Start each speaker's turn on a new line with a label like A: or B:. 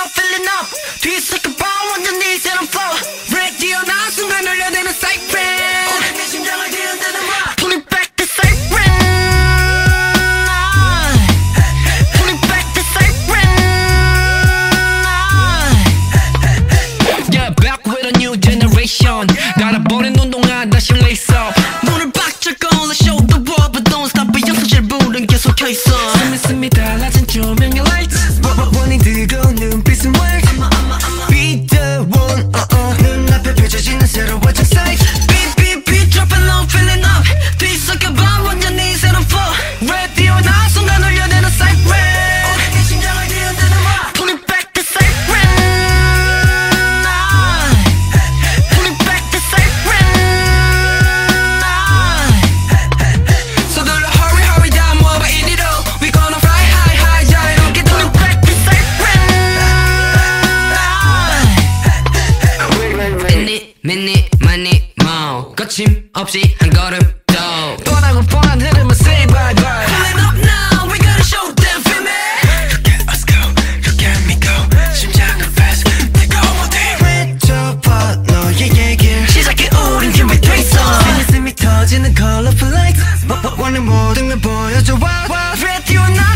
A: down, filling up. These seconds are on your knees, and I'm. 말씀이 달라진 조명의 lights
B: 원인 뜨거운 눈빛은 w a
C: 미니 money, mo. 거침없이 한 걸음 더
D: 뻔하고 뻔한 흐름은 say bye
A: bye Pulling up now we gotta show them feel me.
B: Look at us go look at me go. 심장은 fast 너의 얘길
A: 시작해 우린 with three songs 내
B: 가슴이 터지는 colorful lights. 원하는 모든 보여줘
A: you